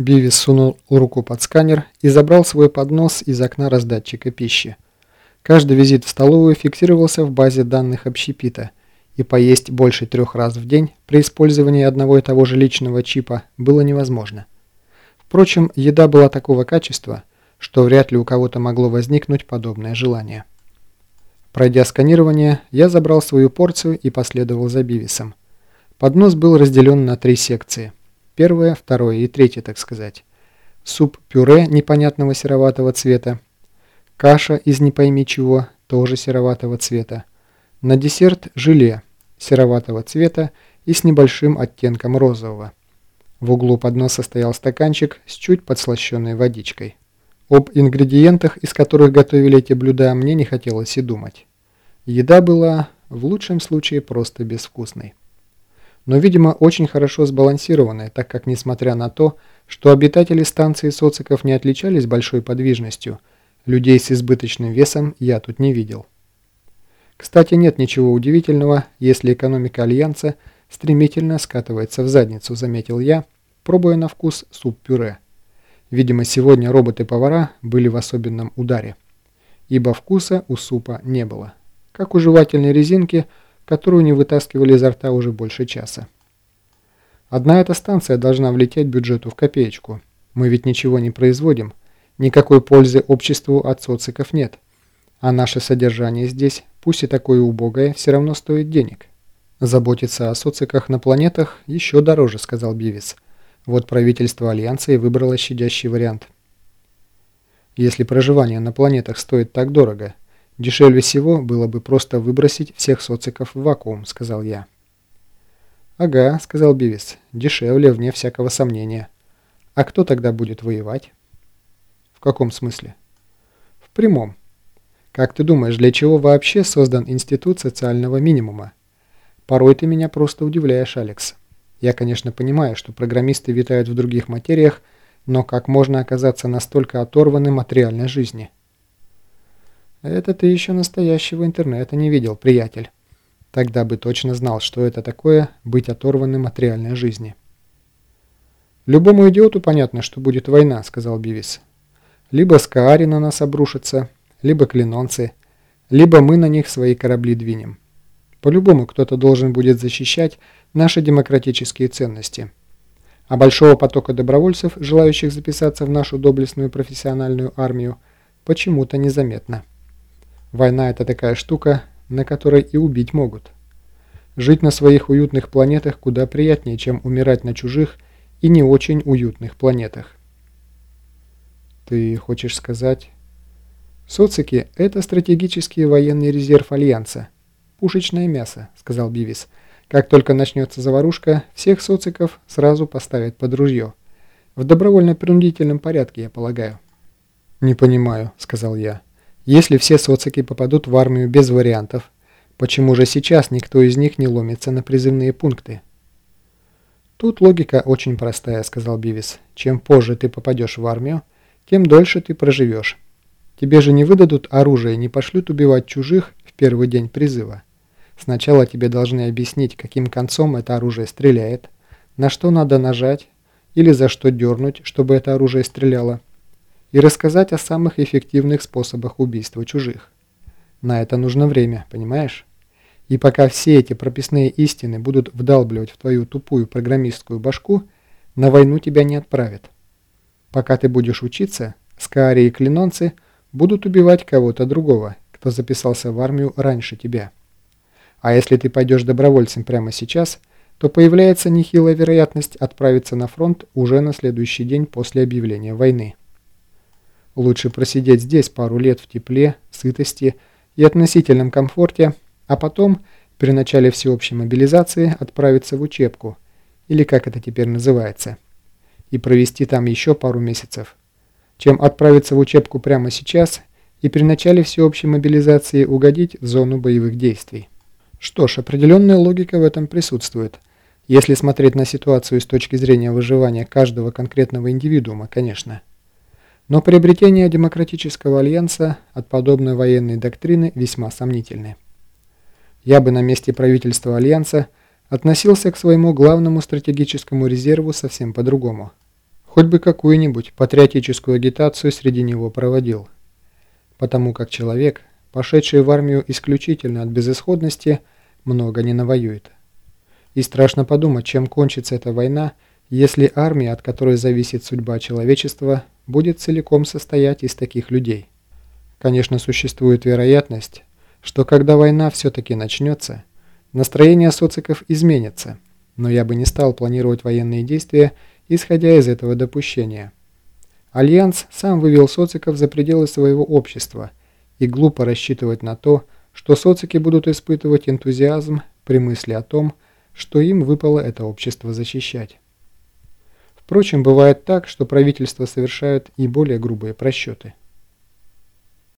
Бивис сунул руку под сканер и забрал свой поднос из окна раздатчика пищи. Каждый визит в столовую фиксировался в базе данных общепита, и поесть больше трех раз в день при использовании одного и того же личного чипа было невозможно. Впрочем, еда была такого качества, что вряд ли у кого-то могло возникнуть подобное желание. Пройдя сканирование, я забрал свою порцию и последовал за Бивисом. Поднос был разделен на три секции – Первое, второе и третье, так сказать. Суп-пюре непонятного сероватого цвета. Каша из не пойми чего, тоже сероватого цвета. На десерт желе сероватого цвета и с небольшим оттенком розового. В углу подноса стоял стаканчик с чуть подслащенной водичкой. Об ингредиентах, из которых готовили эти блюда, мне не хотелось и думать. Еда была, в лучшем случае, просто безвкусной но, видимо, очень хорошо сбалансированная, так как, несмотря на то, что обитатели станции социков не отличались большой подвижностью, людей с избыточным весом я тут не видел. Кстати, нет ничего удивительного, если экономика Альянса стремительно скатывается в задницу, заметил я, пробуя на вкус суп-пюре. Видимо, сегодня роботы-повара были в особенном ударе, ибо вкуса у супа не было. Как у жевательной резинки – которую не вытаскивали изо рта уже больше часа. Одна эта станция должна влететь бюджету в копеечку. Мы ведь ничего не производим. Никакой пользы обществу от социков нет. А наше содержание здесь, пусть и такое убогое, все равно стоит денег. Заботиться о социках на планетах еще дороже, сказал Бивис. Вот правительство Альянса и выбрало щадящий вариант. Если проживание на планетах стоит так дорого, «Дешевле всего было бы просто выбросить всех социков в вакуум», — сказал я. «Ага», — сказал Бивис, — «дешевле, вне всякого сомнения. А кто тогда будет воевать?» «В каком смысле?» «В прямом. Как ты думаешь, для чего вообще создан институт социального минимума? Порой ты меня просто удивляешь, Алекс. Я, конечно, понимаю, что программисты витают в других материях, но как можно оказаться настолько оторванным от реальной жизни?» Это ты еще настоящего интернета не видел, приятель. Тогда бы точно знал, что это такое быть оторванным от реальной жизни. «Любому идиоту понятно, что будет война», — сказал Бивис. «Либо Скаари на нас обрушится, либо клинонцы, либо мы на них свои корабли двинем. По-любому кто-то должен будет защищать наши демократические ценности. А большого потока добровольцев, желающих записаться в нашу доблестную профессиональную армию, почему-то незаметно». Война – это такая штука, на которой и убить могут. Жить на своих уютных планетах куда приятнее, чем умирать на чужих и не очень уютных планетах. Ты хочешь сказать... Социки – это стратегический военный резерв Альянса. Пушечное мясо, сказал Бивис. Как только начнется заварушка, всех социков сразу поставят под ружье. В добровольно-принудительном порядке, я полагаю. «Не понимаю», — сказал я. Если все социки попадут в армию без вариантов, почему же сейчас никто из них не ломится на призывные пункты? Тут логика очень простая, сказал Бивис. Чем позже ты попадешь в армию, тем дольше ты проживешь. Тебе же не выдадут оружие, не пошлют убивать чужих в первый день призыва. Сначала тебе должны объяснить, каким концом это оружие стреляет, на что надо нажать или за что дернуть, чтобы это оружие стреляло и рассказать о самых эффективных способах убийства чужих. На это нужно время, понимаешь? И пока все эти прописные истины будут вдалбливать в твою тупую программистскую башку, на войну тебя не отправят. Пока ты будешь учиться, Скаари и Клинонцы будут убивать кого-то другого, кто записался в армию раньше тебя. А если ты пойдешь добровольцем прямо сейчас, то появляется нехилая вероятность отправиться на фронт уже на следующий день после объявления войны. Лучше просидеть здесь пару лет в тепле, сытости и относительном комфорте, а потом, при начале всеобщей мобилизации, отправиться в учебку, или как это теперь называется, и провести там еще пару месяцев, чем отправиться в учебку прямо сейчас и при начале всеобщей мобилизации угодить в зону боевых действий. Что ж, определенная логика в этом присутствует, если смотреть на ситуацию с точки зрения выживания каждого конкретного индивидуума, конечно. Но приобретение демократического альянса от подобной военной доктрины весьма сомнительны. Я бы на месте правительства альянса относился к своему главному стратегическому резерву совсем по-другому. хоть бы какую-нибудь патриотическую агитацию среди него проводил. Потому как человек, пошедший в армию исключительно от безысходности, много не навоюет. И страшно подумать, чем кончится эта война, если армия, от которой зависит судьба человечества, будет целиком состоять из таких людей. Конечно, существует вероятность, что когда война все-таки начнется, настроение социков изменится, но я бы не стал планировать военные действия, исходя из этого допущения. Альянс сам вывел социков за пределы своего общества, и глупо рассчитывать на то, что социки будут испытывать энтузиазм при мысли о том, что им выпало это общество защищать. Впрочем, бывает так, что правительства совершают и более грубые просчеты.